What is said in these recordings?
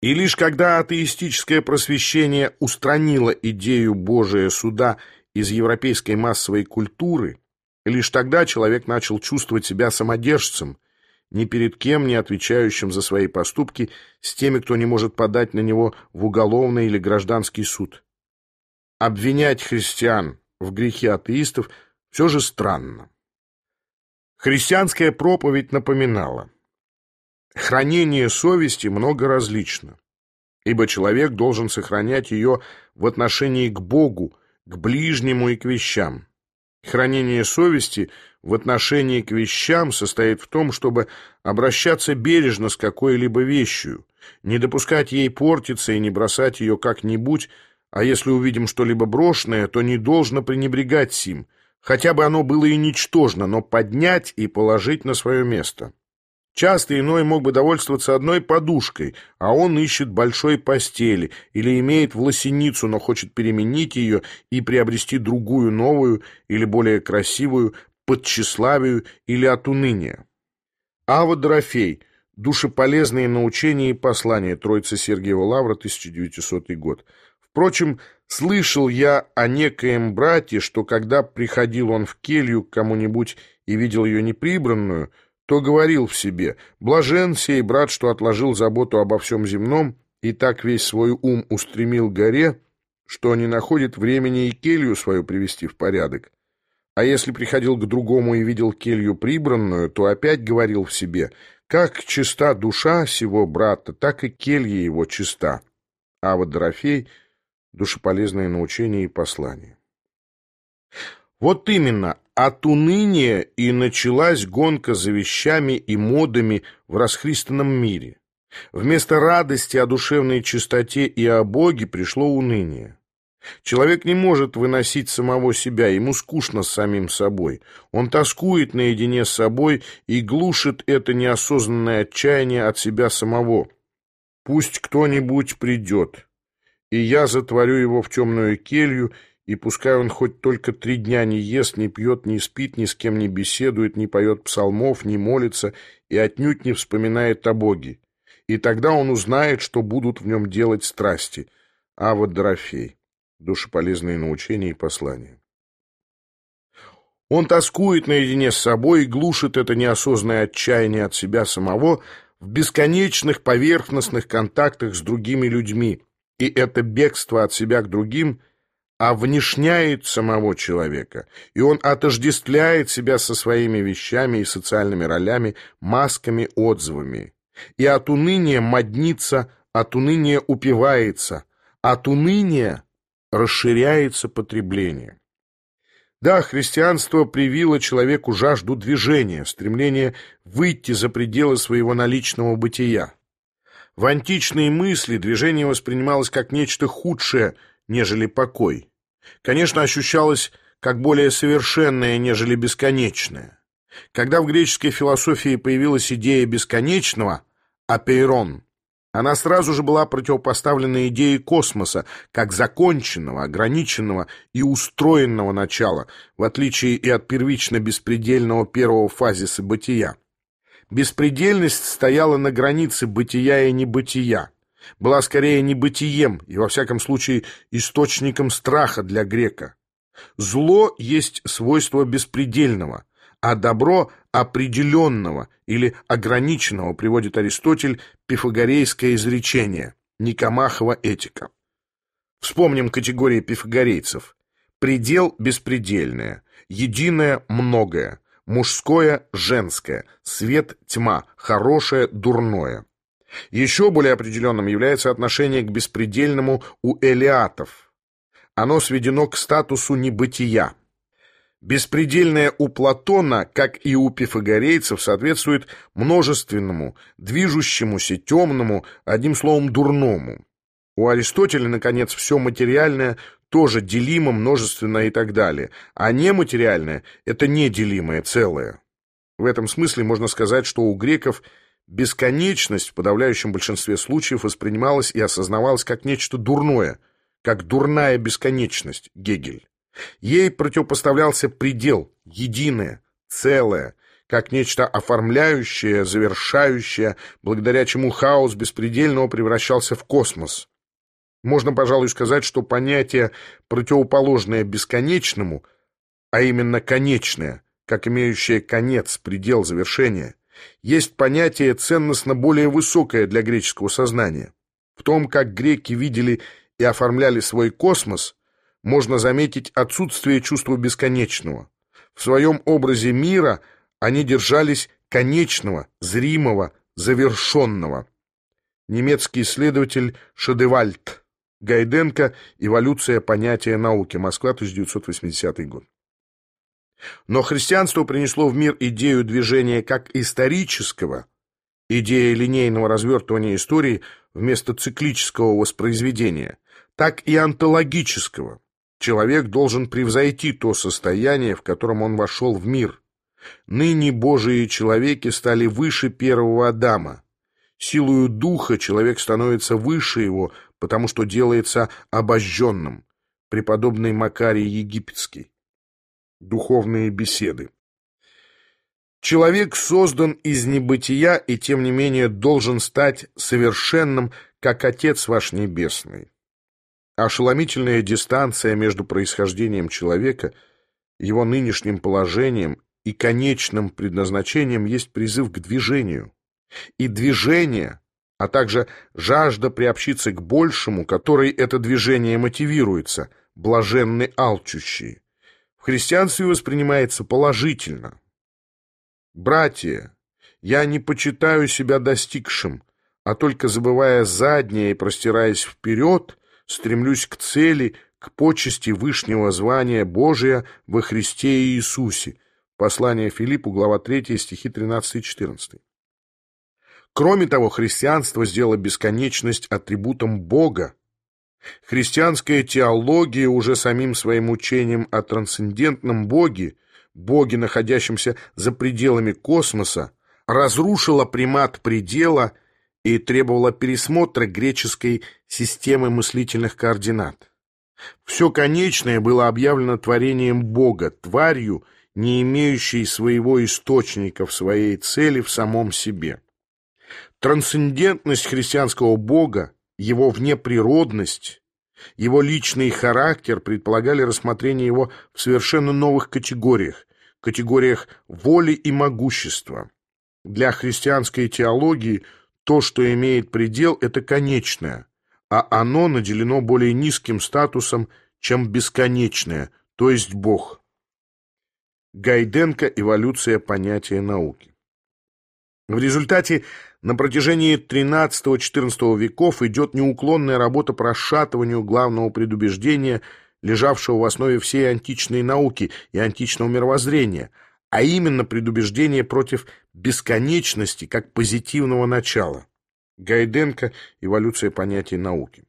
И лишь когда атеистическое просвещение устранило идею Божия суда из европейской массовой культуры, лишь тогда человек начал чувствовать себя самодержцем, ни перед кем не отвечающим за свои поступки с теми, кто не может подать на него в уголовный или гражданский суд. Обвинять христиан в грехе атеистов все же странно. Христианская проповедь напоминала – Хранение совести много различно, ибо человек должен сохранять ее в отношении к Богу, к ближнему и к вещам. Хранение совести в отношении к вещам состоит в том, чтобы обращаться бережно с какой-либо вещью, не допускать ей портиться и не бросать ее как-нибудь, а если увидим что-либо брошенное, то не должно пренебрегать сим, хотя бы оно было и ничтожно, но поднять и положить на свое место. Часто иной мог бы довольствоваться одной подушкой, а он ищет большой постели или имеет власеницу, но хочет переменить ее и приобрести другую новую или более красивую под тщеславию или от уныния. Ава Дорофей. Душеполезные научения и послания. Троица Сергиева Лавра, 1900 год. Впрочем, слышал я о некоем брате, что когда приходил он в келью к кому-нибудь и видел ее неприбранную, то говорил в себе «Блажен сей брат, что отложил заботу обо всем земном и так весь свой ум устремил горе, что не находит времени и келью свою привести в порядок. А если приходил к другому и видел келью прибранную, то опять говорил в себе «Как чиста душа сего брата, так и келья его чиста». А вот Дорофей — душеполезное научение и послание. Вот именно, от уныния и началась гонка за вещами и модами в расхристанном мире. Вместо радости о душевной чистоте и о Боге пришло уныние. Человек не может выносить самого себя, ему скучно с самим собой. Он тоскует наедине с собой и глушит это неосознанное отчаяние от себя самого. «Пусть кто-нибудь придет, и я затворю его в темную келью, и пускай он хоть только три дня не ест, не пьет, не спит, ни с кем не беседует, не поет псалмов, не молится и отнюдь не вспоминает о Боге. И тогда он узнает, что будут в нем делать страсти. А вот Дорофей. Душеполезные научения и послания. Он тоскует наедине с собой и глушит это неосознанное отчаяние от себя самого в бесконечных поверхностных контактах с другими людьми. И это бегство от себя к другим – внешняет самого человека, и он отождествляет себя со своими вещами и социальными ролями, масками, отзывами. И от уныния моднится, от уныния упивается, от уныния расширяется потребление. Да, христианство привило человеку жажду движения, стремление выйти за пределы своего наличного бытия. В античные мысли движение воспринималось как нечто худшее, нежели покой конечно, ощущалось как более совершенное, нежели бесконечное. Когда в греческой философии появилась идея бесконечного, апейрон, она сразу же была противопоставлена идее космоса, как законченного, ограниченного и устроенного начала, в отличие и от первично-беспредельного первого фазиса бытия. Беспредельность стояла на границе бытия и небытия была скорее небытием и, во всяком случае, источником страха для грека. Зло есть свойство беспредельного, а добро – определенного или ограниченного, приводит Аристотель пифагорейское изречение, Никомахова этика. Вспомним категории пифагорейцев. Предел – беспредельное, единое – многое, мужское – женское, свет – тьма, хорошее – дурное. Еще более определенным является отношение к беспредельному у элиатов. Оно сведено к статусу небытия. Беспредельное у Платона, как и у пифагорейцев, соответствует множественному, движущемуся, темному, одним словом, дурному. У Аристотеля, наконец, все материальное тоже делимо, множественное и так далее, а нематериальное – это неделимое целое. В этом смысле можно сказать, что у греков – Бесконечность в подавляющем большинстве случаев воспринималась и осознавалась как нечто дурное, как дурная бесконечность, Гегель. Ей противопоставлялся предел, единое, целое, как нечто оформляющее, завершающее, благодаря чему хаос беспредельного превращался в космос. Можно, пожалуй, сказать, что понятие, противоположное бесконечному, а именно конечное, как имеющее конец, предел завершения, есть понятие ценностно более высокое для греческого сознания. В том, как греки видели и оформляли свой космос, можно заметить отсутствие чувства бесконечного. В своем образе мира они держались конечного, зримого, завершенного. Немецкий исследователь Шадевальд Гайденко «Эволюция понятия науки. Москва, 1980 год». Но христианство принесло в мир идею движения как исторического, идея линейного развертывания истории вместо циклического воспроизведения, так и онтологического. Человек должен превзойти то состояние, в котором он вошел в мир. Ныне Божии человеки стали выше первого Адама. Силою духа человек становится выше его, потому что делается обожженным. Преподобный Макарий Египетский. Духовные беседы. Человек создан из небытия и, тем не менее, должен стать совершенным, как Отец ваш Небесный. Ошеломительная дистанция между происхождением человека, его нынешним положением и конечным предназначением есть призыв к движению. И движение, а также жажда приобщиться к большему, которой это движение мотивируется, блаженны алчущие, в христианстве воспринимается положительно. Братья, я не почитаю себя достигшим, а только забывая заднее и простираясь вперед, стремлюсь к цели, к почести Вышнего звания Божия во Христе Иисусе. Послание Филиппу, глава 3, стихи 13 и 14. Кроме того, христианство сделало бесконечность атрибутом Бога. Христианская теология уже самим своим учением о трансцендентном Боге, Боге, находящемся за пределами космоса, разрушила примат предела и требовала пересмотра греческой системы мыслительных координат. Все конечное было объявлено творением Бога, тварью, не имеющей своего источника в своей цели в самом себе. Трансцендентность христианского Бога, его внеприродность, его личный характер предполагали рассмотрение его в совершенно новых категориях, категориях воли и могущества. Для христианской теологии – то, что имеет предел, это конечное, а оно наделено более низким статусом, чем бесконечное, то есть Бог. Гайденко «Эволюция понятия науки». В результате на протяжении XIII-XIV веков идет неуклонная работа по расшатыванию главного предубеждения, лежавшего в основе всей античной науки и античного мировоззрения – а именно предубеждение против бесконечности как позитивного начала. Гайденко «Эволюция понятий науки».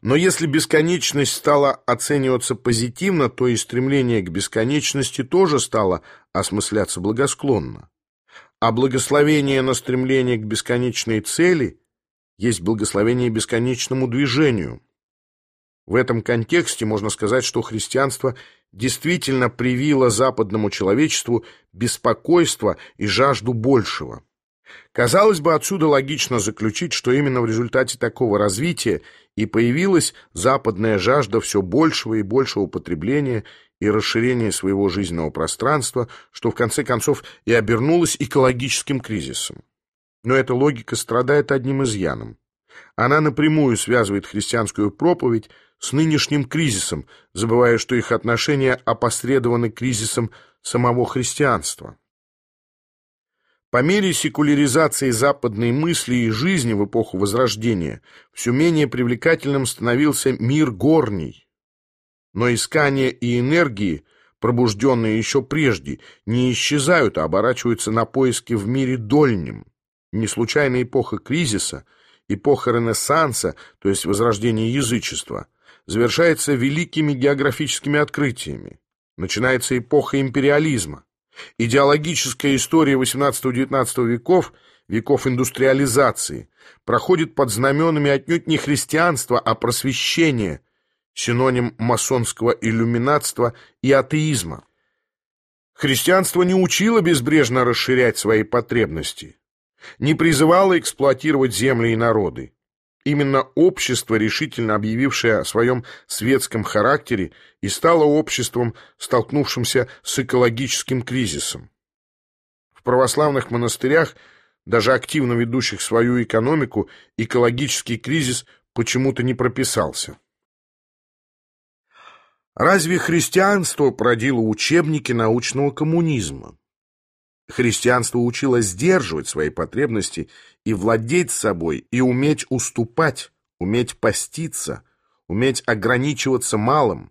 Но если бесконечность стала оцениваться позитивно, то и стремление к бесконечности тоже стало осмысляться благосклонно. А благословение на стремление к бесконечной цели есть благословение бесконечному движению. В этом контексте можно сказать, что христианство действительно привило западному человечеству беспокойство и жажду большего. Казалось бы, отсюда логично заключить, что именно в результате такого развития и появилась западная жажда все большего и большего потребления и расширения своего жизненного пространства, что в конце концов и обернулось экологическим кризисом. Но эта логика страдает одним изъяном. Она напрямую связывает христианскую проповедь с нынешним кризисом, забывая, что их отношения опосредованы кризисом самого христианства. По мере секуляризации западной мысли и жизни в эпоху Возрождения все менее привлекательным становился мир горний. Но искания и энергии, пробужденные еще прежде, не исчезают, а оборачиваются на поиски в мире дольнем. Не случайно эпоха кризиса, эпоха Ренессанса, то есть возрождения язычества – завершается великими географическими открытиями. Начинается эпоха империализма. Идеологическая история XVIII-XIX веков, веков индустриализации, проходит под знаменами отнюдь не христианства, а просвещения, синоним масонского иллюминатства и атеизма. Христианство не учило безбрежно расширять свои потребности, не призывало эксплуатировать земли и народы. Именно общество, решительно объявившее о своем светском характере, и стало обществом, столкнувшимся с экологическим кризисом. В православных монастырях, даже активно ведущих свою экономику, экологический кризис почему-то не прописался. Разве христианство породило учебники научного коммунизма? Христианство учило сдерживать свои потребности и владеть собой, и уметь уступать, уметь поститься, уметь ограничиваться малым.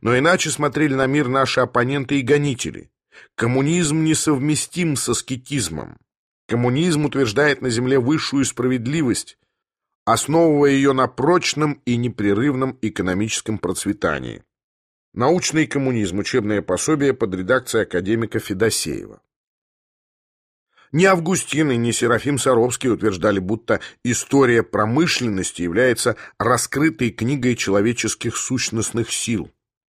Но иначе смотрели на мир наши оппоненты и гонители. Коммунизм несовместим со скетизмом. Коммунизм утверждает на земле высшую справедливость, основывая ее на прочном и непрерывном экономическом процветании. Научный коммунизм. Учебное пособие под редакцией академика Федосеева. Ни Августин и ни Серафим Саровский утверждали, будто история промышленности является раскрытой книгой человеческих сущностных сил.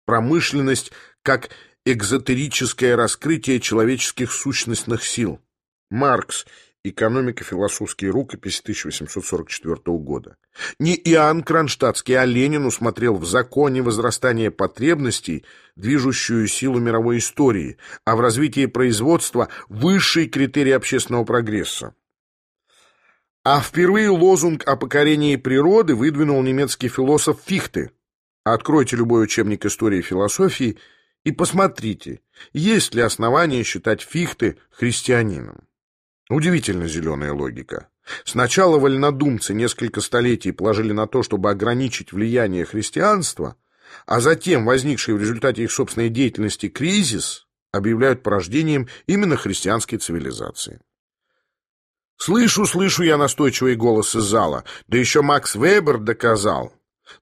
Промышленность как экзотерическое раскрытие человеческих сущностных сил. Маркс Экономико-философские рукописи 1844 года. Не Иоанн Кронштадтский, а Ленин усмотрел в законе возрастания потребностей движущую силу мировой истории, а в развитии производства высший критерий общественного прогресса. А впервые лозунг о покорении природы выдвинул немецкий философ Фихте. Откройте любой учебник истории и философии и посмотрите, есть ли основания считать Фихте христианином. Удивительно зеленая логика. Сначала вольнодумцы несколько столетий положили на то, чтобы ограничить влияние христианства, а затем возникший в результате их собственной деятельности кризис объявляют порождением именно христианской цивилизации. Слышу, слышу я настойчивый голос из зала, да еще Макс Вебер доказал.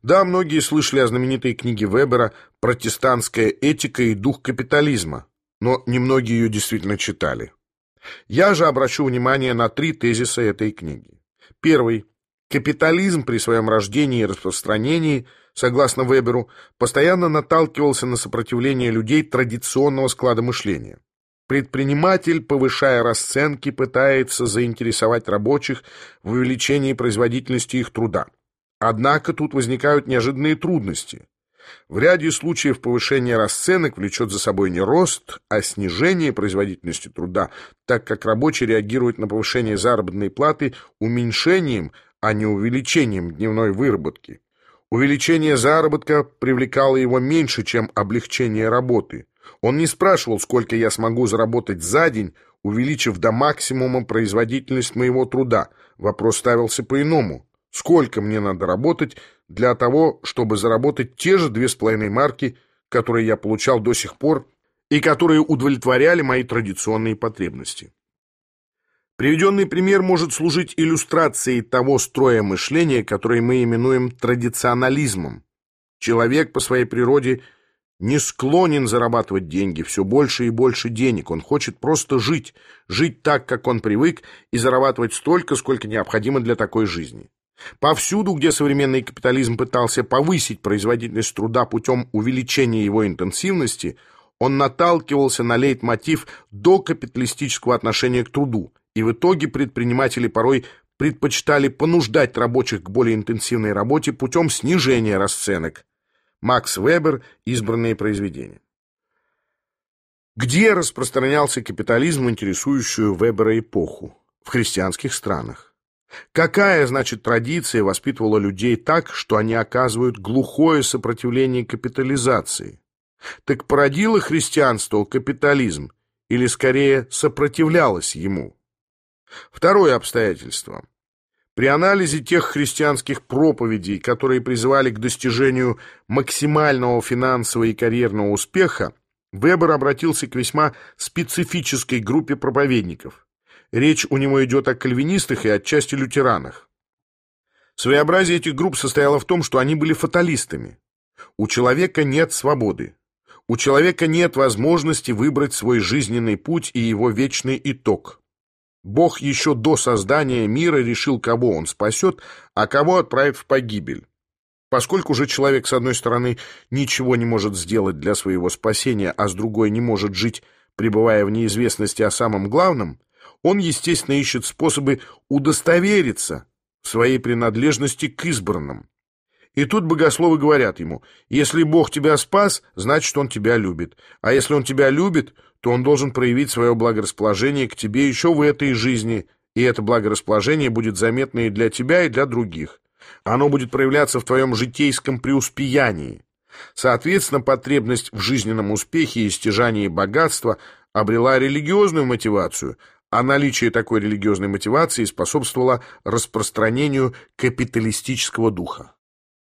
Да, многие слышали о знаменитой книге Вебера «Протестантская этика и дух капитализма», но немногие ее действительно читали. Я же обращу внимание на три тезиса этой книги. Первый. Капитализм при своем рождении и распространении, согласно Веберу, постоянно наталкивался на сопротивление людей традиционного склада мышления. Предприниматель, повышая расценки, пытается заинтересовать рабочих в увеличении производительности их труда. Однако тут возникают неожиданные трудности. В ряде случаев повышение расценок влечет за собой не рост, а снижение производительности труда, так как рабочий реагирует на повышение заработной платы уменьшением, а не увеличением дневной выработки. Увеличение заработка привлекало его меньше, чем облегчение работы. Он не спрашивал, сколько я смогу заработать за день, увеличив до максимума производительность моего труда. Вопрос ставился по-иному. Сколько мне надо работать для того, чтобы заработать те же две с половиной марки, которые я получал до сих пор и которые удовлетворяли мои традиционные потребности. Приведенный пример может служить иллюстрацией того строя мышления, который мы именуем традиционализмом. Человек по своей природе не склонен зарабатывать деньги, все больше и больше денег. Он хочет просто жить, жить так, как он привык, и зарабатывать столько, сколько необходимо для такой жизни. Повсюду, где современный капитализм пытался повысить производительность труда путем увеличения его интенсивности, он наталкивался на лейтмотив докапиталистического отношения к труду, и в итоге предприниматели порой предпочитали понуждать рабочих к более интенсивной работе путем снижения расценок. Макс Вебер «Избранные произведения». Где распространялся капитализм интересующую Вебера эпоху? В христианских странах. Какая, значит, традиция воспитывала людей так, что они оказывают глухое сопротивление капитализации? Так породило христианство капитализм, или скорее сопротивлялось ему? Второе обстоятельство. При анализе тех христианских проповедей, которые призывали к достижению максимального финансового и карьерного успеха, Вебер обратился к весьма специфической группе проповедников. Речь у него идет о кальвинистах и отчасти лютеранах. Своеобразие этих групп состояло в том, что они были фаталистами. У человека нет свободы. У человека нет возможности выбрать свой жизненный путь и его вечный итог. Бог еще до создания мира решил, кого он спасет, а кого отправит в погибель. Поскольку же человек, с одной стороны, ничего не может сделать для своего спасения, а с другой не может жить пребывая в неизвестности о самом главном, он, естественно, ищет способы удостовериться в своей принадлежности к избранным. И тут богословы говорят ему, если Бог тебя спас, значит, Он тебя любит. А если Он тебя любит, то Он должен проявить свое благорасположение к тебе еще в этой жизни, и это благорасположение будет заметно и для тебя, и для других. Оно будет проявляться в твоем житейском преуспеянии. Соответственно, потребность в жизненном успехе и стяжании богатства обрела религиозную мотивацию, а наличие такой религиозной мотивации способствовало распространению капиталистического духа.